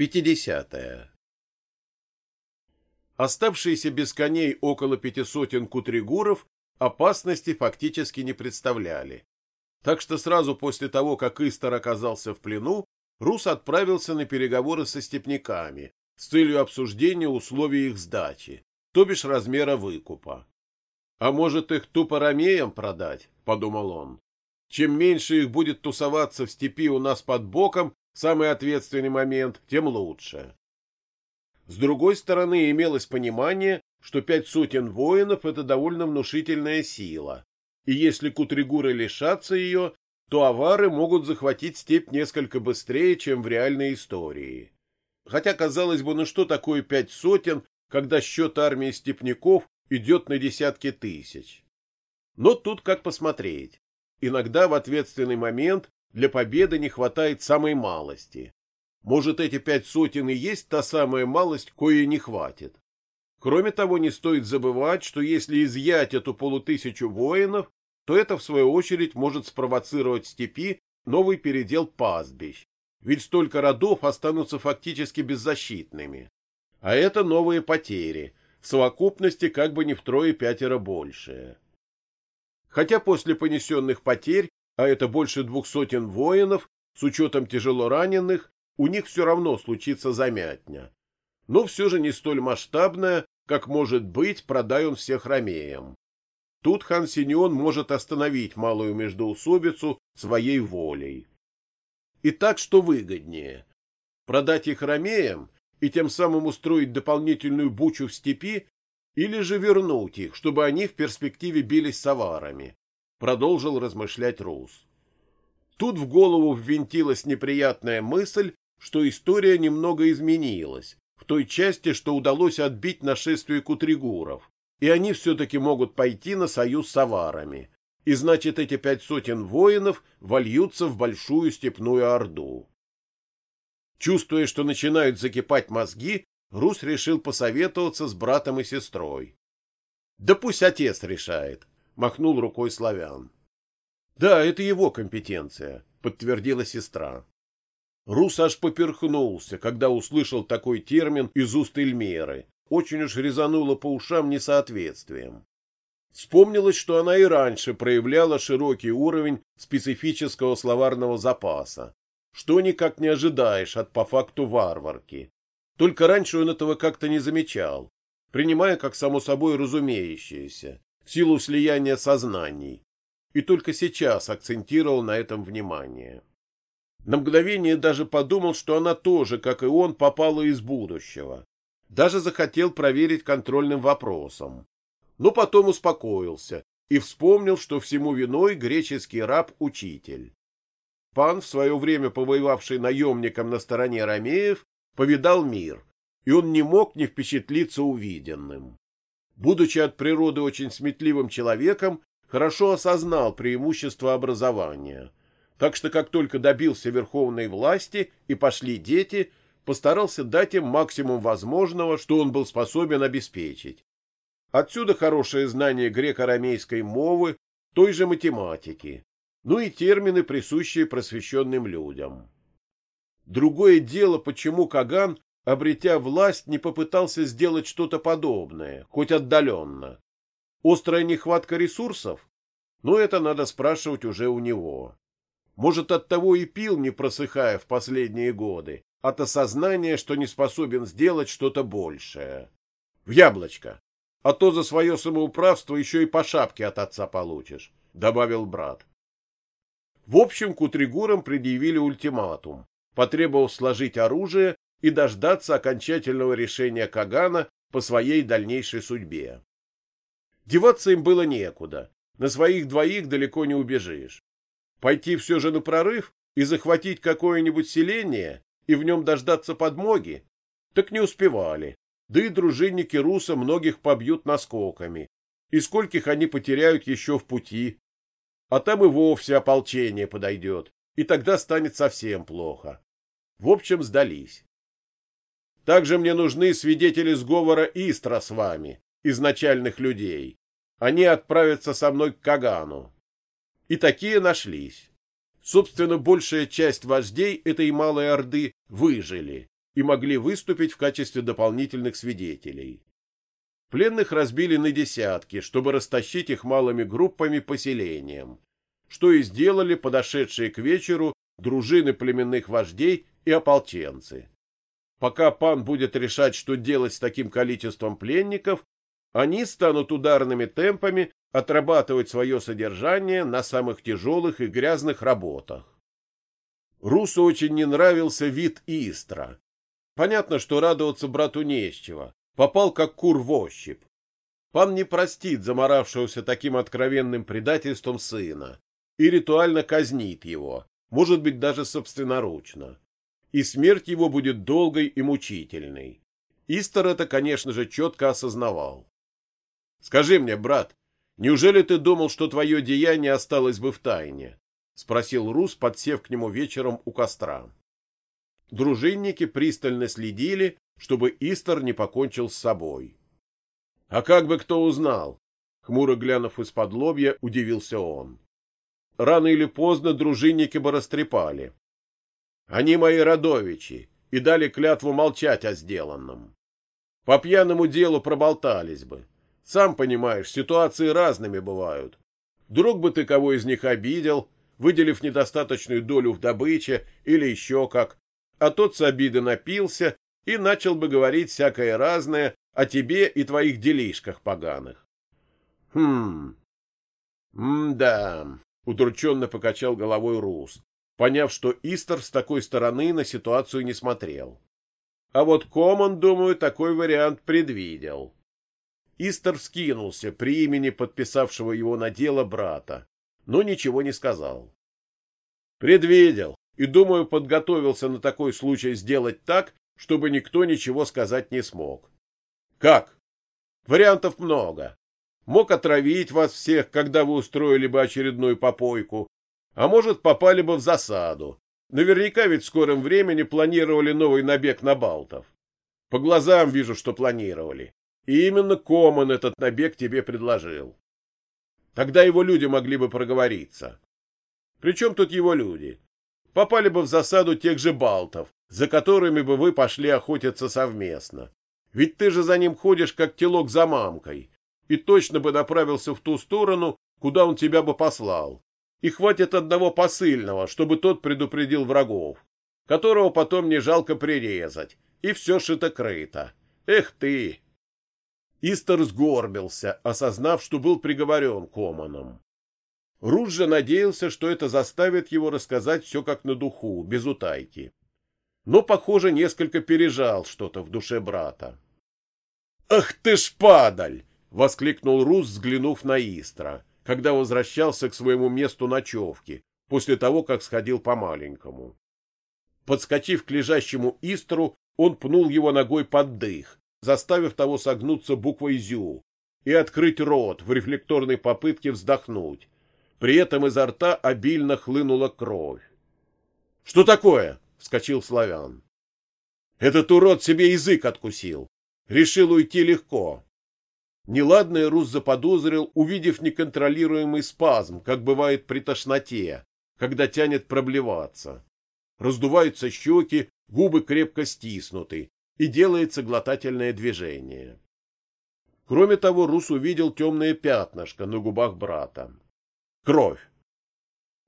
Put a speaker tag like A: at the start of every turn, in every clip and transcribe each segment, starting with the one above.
A: 50. Оставшиеся без коней около пяти сотен кутригуров опасности фактически не представляли. Так что сразу после того, как Истер оказался в плену, Рус отправился на переговоры со степняками с целью обсуждения условий их сдачи, то бишь размера выкупа. «А может, их тупо ромеям продать?» — подумал он. «Чем меньше их будет тусоваться в степи у нас под боком, самый ответственный момент, тем лучше». С другой стороны, имелось понимание, что пять сотен воинов — это довольно внушительная сила, и если кутригуры лишатся ее, то авары могут захватить степь несколько быстрее, чем в реальной истории. Хотя, казалось бы, ну что такое пять сотен, когда счет армии степняков идет на десятки тысяч. Но тут как посмотреть. Иногда в ответственный момент для победы не хватает самой малости. Может, эти пять сотен и есть та самая малость, кое не хватит. Кроме того, не стоит забывать, что если изъять эту полутысячу воинов, то это, в свою очередь, может спровоцировать в степи новый передел пастбищ, ведь столько родов останутся фактически беззащитными. А это новые потери, в совокупности как бы не втрое-пятеро больше. Хотя после понесенных потерь, а это больше двух сотен воинов, с учетом тяжело раненых, у них все равно случится замятня. Но все же не столь масштабная, как может быть, продай он всех ромеям. Тут хан Синьон может остановить малую междоусобицу своей волей. Итак, что выгоднее? Продать их ромеям и тем самым устроить дополнительную бучу в степи, или же вернуть их, чтобы они в перспективе бились с аварами, продолжил размышлять Рус. Тут в голову ввинтилась неприятная мысль, что история немного изменилась, в той части, что удалось отбить нашествие кутригуров, и они все-таки могут пойти на союз с аварами, и значит эти пять сотен воинов вольются в большую степную орду. Чувствуя, что начинают закипать мозги, Рус решил посоветоваться с братом и сестрой. «Да пусть отец решает», — махнул рукой славян. «Да, это его компетенция», — подтвердила сестра. Рус аж поперхнулся, когда услышал такой термин из уст Эльмеры. Очень уж резануло по ушам несоответствием. Вспомнилось, что она и раньше проявляла широкий уровень специфического словарного запаса, что никак не ожидаешь от по факту варварки. Только раньше он этого как-то не замечал, принимая как само собой разумеющееся, силу слияния сознаний, и только сейчас акцентировал на этом внимание. На мгновение даже подумал, что она тоже, как и он, попала из будущего. Даже захотел проверить контрольным вопросом. Но потом успокоился и вспомнил, что всему виной греческий раб-учитель. Пан, в свое время повоевавший наемником на стороне ромеев, повидал мир, и он не мог не впечатлиться увиденным. Будучи от природы очень сметливым человеком, хорошо осознал преимущество образования. Так что как только добился верховной власти и пошли дети, постарался дать им максимум возможного, что он был способен обеспечить. Отсюда хорошее знание греко-рамейской мовы, той же математики ну и термины, присущие просвещенным людям. Другое дело, почему Каган, обретя власть, не попытался сделать что-то подобное, хоть отдаленно. Острая нехватка ресурсов? Но это надо спрашивать уже у него. Может, от того и пил, не просыхая в последние годы, от осознания, что не способен сделать что-то большее. В яблочко. А то за свое самоуправство еще и по шапке от отца получишь, — добавил брат. В общем, кутригурам предъявили ультиматум, потребовав сложить оружие и дождаться окончательного решения Кагана по своей дальнейшей судьбе. Деваться им было некуда, на своих двоих далеко не убежишь. Пойти все же на прорыв и захватить какое-нибудь селение и в нем дождаться подмоги? Так не успевали, да и дружинники руса многих побьют наскоками, и скольких они потеряют еще в пути, а там и вовсе ополчение подойдет, и тогда станет совсем плохо. В общем, сдались. Также мне нужны свидетели сговора Истра с вами, изначальных людей. Они отправятся со мной к Кагану. И такие нашлись. Собственно, большая часть вождей этой малой орды выжили, и могли выступить в качестве дополнительных свидетелей. Пленных разбили на десятки, чтобы растащить их малыми группами по селениям, что и сделали подошедшие к вечеру дружины племенных вождей и ополченцы. Пока пан будет решать, что делать с таким количеством пленников, они станут ударными темпами отрабатывать свое содержание на самых тяжелых и грязных работах. Русу очень не нравился вид Истра. Понятно, что радоваться брату не с чего. Попал как кур в ощупь. Пан не простит заморавшегося таким откровенным предательством сына и ритуально казнит его, может быть, даже собственноручно. И смерть его будет долгой и мучительной. Истер это, конечно же, четко осознавал. Скажи мне, брат, неужели ты думал, что твое деяние осталось бы в тайне? спросил Рус, подсев к нему вечером у костра. Дружинники пристально следили, чтобы Истер не покончил с собой. А как бы кто узнал? Хмуро глянув из-под лобья, удивился он. Рано или поздно дружинники бы растрепали. Они мои родовичи и дали клятву молчать о сделанном. По пьяному делу проболтались бы. Сам понимаешь, ситуации разными бывают. Вдруг бы ты кого из них обидел, выделив недостаточную долю в добыче или еще как, а тот с обиды напился и начал бы говорить всякое разное о тебе и твоих делишках поганых. Хм. М-да, удрученно покачал головой Рус, поняв, что Истер с такой стороны на ситуацию не смотрел. А вот Коман, думаю, такой вариант предвидел. Истер вскинулся при имени подписавшего его на дело брата, но ничего не сказал. Предвидел и, думаю, подготовился на такой случай сделать так, чтобы никто ничего сказать не смог. Как? Вариантов много. Мог отравить вас всех, когда вы устроили бы очередную попойку, а может, попали бы в засаду. Наверняка ведь в скором времени планировали новый набег на балтов. По глазам вижу, что планировали. И именно Коман этот набег тебе предложил. Тогда его люди могли бы проговориться. Причем тут его люди? Попали бы в засаду тех же балтов, за которыми бы вы пошли охотиться совместно. Ведь ты же за ним ходишь, как телок за мамкой, и точно бы направился в ту сторону, куда он тебя бы послал. И хватит одного посыльного, чтобы тот предупредил врагов, которого потом не жалко прирезать, и все шито-крыто. Эх ты! Истер сгорбился, осознав, что был приговорен Команом. Руж же надеялся, что это заставит его рассказать все как на духу, без утайки. Но, похоже, несколько пережал что-то в душе брата. «Ах ты ж падаль!» — воскликнул Рус, взглянув на Истра, когда возвращался к своему месту ночевки, после того, как сходил по-маленькому. Подскочив к лежащему Истру, он пнул его ногой под дых, заставив того согнуться буквой «зю» и открыть рот в рефлекторной попытке вздохнуть. При этом изо рта обильно хлынула кровь. — Что такое? — вскочил Славян. — Этот урод себе язык откусил. Решил уйти легко. Неладный Рус заподозрил, увидев неконтролируемый спазм, как бывает при тошноте, когда тянет проблеваться. Раздуваются щеки, губы крепко стиснуты, и делается глотательное движение. Кроме того, Рус увидел темное пятнышко на губах брата. Кровь.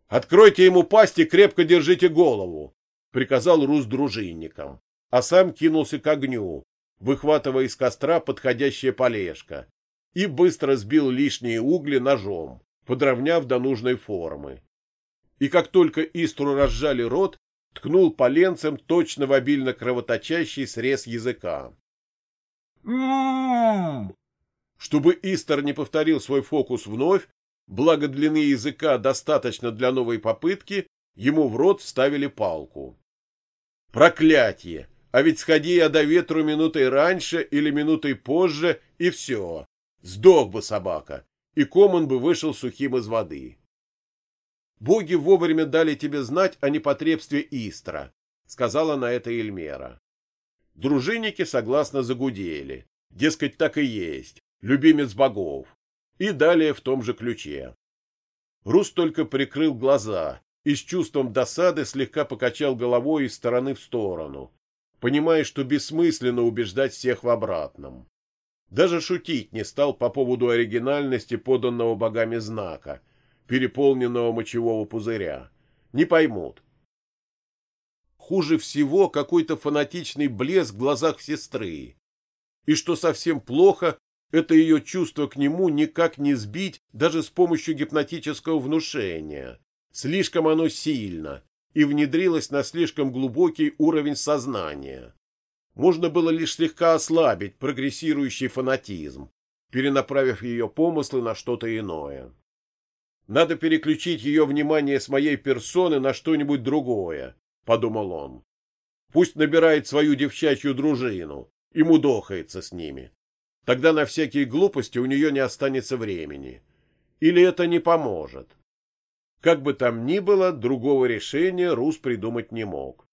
A: «Откройте ему пасть и крепко держите голову», — приказал Рус дружинникам, а сам кинулся к огню, выхватывая из костра подходящее полежка, и быстро сбил лишние угли ножом, подровняв до нужной формы. И как только Истру разжали рот, ткнул поленцем точно в обильно кровоточащий срез языка. Чтобы Истер не повторил свой фокус вновь, благо длины языка достаточно для новой попытки, ему в рот вставили палку. Проклятие! А ведь сходи я до ветру минутой раньше или минутой позже, и все. Сдох бы собака, и Коман бы вышел сухим из воды. Боги вовремя дали тебе знать о непотребстве Истра, сказала на это Эльмера. Дружинники согласно загудели. Дескать, так и есть, любимец богов. И далее в том же ключе. Рус только прикрыл глаза и с чувством досады слегка покачал головой из стороны в сторону, понимая, что бессмысленно убеждать всех в обратном. Даже шутить не стал по поводу оригинальности поданного богами знака, переполненного мочевого пузыря. Не поймут. Хуже всего какой-то фанатичный блеск в глазах сестры. И что совсем плохо, это ее чувство к нему никак не сбить даже с помощью гипнотического внушения. Слишком оно сильно и внедрилось на слишком глубокий уровень сознания. Можно было лишь слегка ослабить прогрессирующий фанатизм, перенаправив ее помыслы на что-то иное. Надо переключить ее внимание с моей персоны на что-нибудь другое, — подумал он. Пусть набирает свою девчачью дружину и мудохается с ними. Тогда на всякие глупости у нее не останется времени. Или это не поможет. Как бы там ни было, другого решения Рус придумать не мог.